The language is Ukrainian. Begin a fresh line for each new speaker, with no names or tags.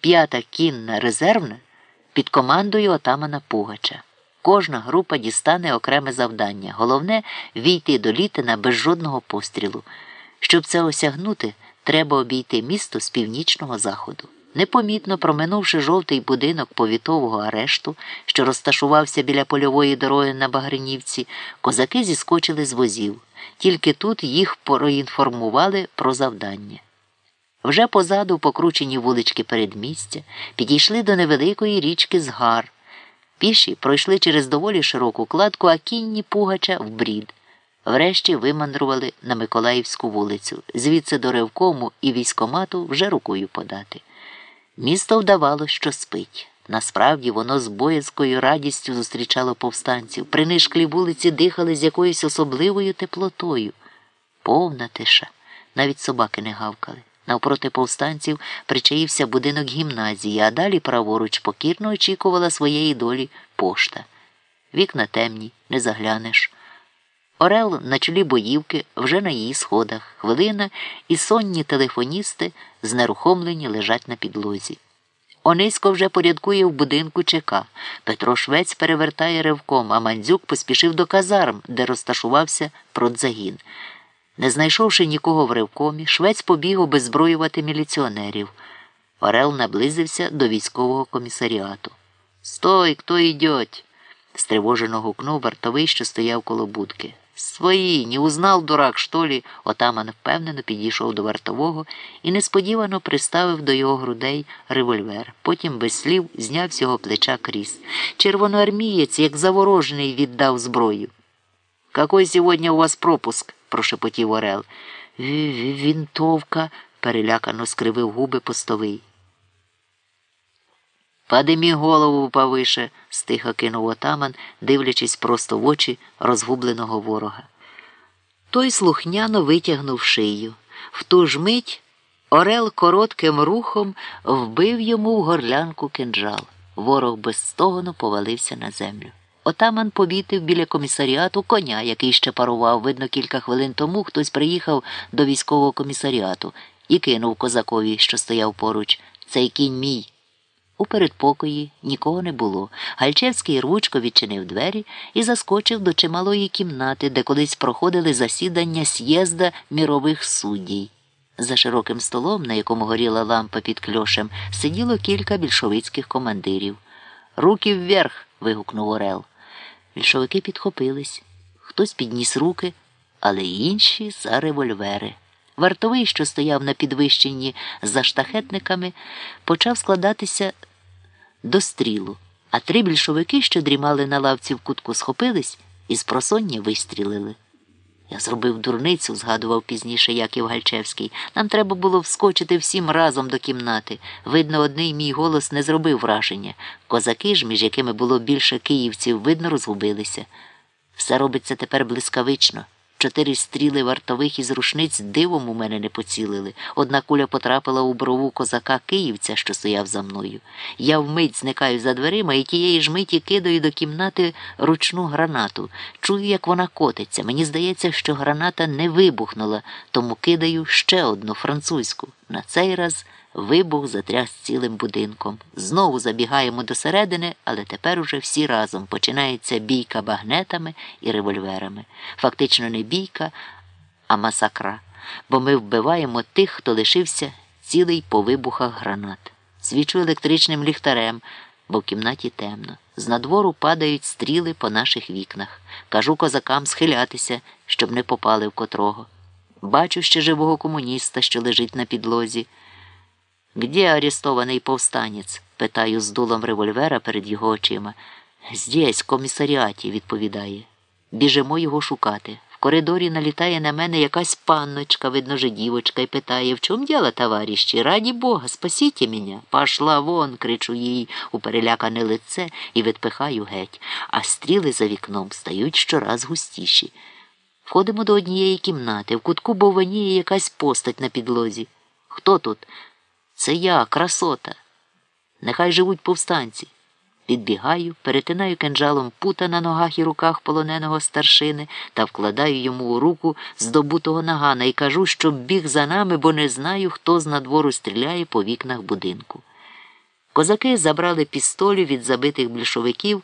п'ята кінна резервна під командою отамана Пугача. Кожна група дістане окреме завдання. Головне війти до літина без жодного пострілу. Щоб це осягнути, треба обійти місто з північного заходу. Непомітно проминувши жовтий будинок повітового арешту, що розташувався біля польової дороги на Багринівці, козаки зіскочили з возів. Тільки тут їх проінформували про завдання. Вже позаду покручені вулички передмістя, підійшли до невеликої річки Згар. Піші пройшли через доволі широку кладку, а кінні Пугача в брід. Врешті вимандрували на Миколаївську вулицю, звідси до ревкому і військомату вже рукою подати. Місто вдавало, що спить. Насправді воно з боязкою радістю зустрічало повстанців. Принишклі вулиці дихали з якоюсь особливою теплотою. Повна тиша, навіть собаки не гавкали. Навпроти повстанців причаївся будинок гімназії, а далі праворуч покірно очікувала своєї долі пошта. Вікна темні, не заглянеш. Орел на чолі боївки вже на її сходах. Хвилина і сонні телефоністи знерухомлені лежать на підлозі. Онисько вже порядкує в будинку ЧК. Петро Швець перевертає ревком, а мандзюк поспішив до казарм, де розташувався продзагін. Не знайшовши нікого в ревкомі, швець побіг обезброювати міліціонерів. Орел наблизився до військового комісаріату. Стой, хто йдеть? стривожено гукнув вартовий, що стояв коло будки. Свої, не узнав дурак, що лі?» Отаман впевнено підійшов до вартового і несподівано приставив до його грудей револьвер. Потім без слів зняв з його плеча кріс. Червоноармієць, як заворожений, віддав зброю. Какой сьогодні у вас пропуск? Прошепотів Орел. Вінтовка, перелякано скривив губи постовий. Падемі голову повише, стиха кинув отаман, дивлячись просто в очі розгубленого ворога. Той слухняно витягнув шию. В ту ж мить Орел коротким рухом вбив йому в горлянку кинджал. Ворог безстогону повалився на землю. Отаман побітив біля комісаріату коня, який ще парував. Видно, кілька хвилин тому хтось приїхав до військового комісаріату і кинув козакові, що стояв поруч. Цей кінь мій. У передпокої нікого не було. Гальчевський ручко відчинив двері і заскочив до чималої кімнати, де колись проходили засідання з'їзда мірових суддій. За широким столом, на якому горіла лампа під кльошем, сиділо кілька більшовицьких командирів. Руки вверх. вигукнув Орел. Більшовики підхопились. Хтось підніс руки, але інші за револьвери. Вартовий, що стояв на підвищенні за штахетниками, почав складатися до стрілу, а три більшовики, що дрімали на лавці в кутку, схопились і з просоння вистрілили. Я зробив дурницю, згадував пізніше Яків Гальчевський. Нам треба було вскочити всім разом до кімнати. Видно, одний мій голос не зробив враження. Козаки ж, між якими було більше київців, видно, розгубилися. Все робиться тепер блискавично. Чотири стріли вартових із рушниць дивом у мене не поцілили. Одна куля потрапила у брову козака київця, що стояв за мною. Я вмить зникаю за дверима і тієї ж миті кидаю до кімнати ручну гранату. Чую, як вона котиться. Мені здається, що граната не вибухнула, тому кидаю ще одну французьку. На цей раз. Вибух затряс цілим будинком. Знову забігаємо до середини, але тепер уже всі разом починається бійка багнетами і револьверами. Фактично не бійка, а масакра. Бо ми вбиваємо тих, хто лишився цілий по вибухах гранат. Свічу електричним ліхтарем, бо в кімнаті темно. З надвору падають стріли по наших вікнах. Кажу козакам схилятися, щоб не попали в котрого. Бачу ще живого комуніста, що лежить на підлозі. Где арестований повстанець? питаю з дулом револьвера перед його очима. Здесь, в комісаріаті, відповідає. Біжимо його шукати. В коридорі налітає на мене якась панночка, видно же дівочка, і питає, в чому діло, товариші? Раді Бога, спасіть мене. Пошла вон, кричу їй у перелякане лице і відпихаю геть, а стріли за вікном стають щораз густіші. Входимо до однієї кімнати, в кутку бовваніє якась постать на підлозі. Хто тут? Це я, красота. Нехай живуть повстанці. Підбігаю, перетинаю кинджалом пута на ногах і руках полоненого старшини та вкладаю йому у руку здобутого нагана і кажу, щоб біг за нами, бо не знаю, хто з надвору стріляє по вікнах будинку. Козаки забрали пістолі від забитих більшовиків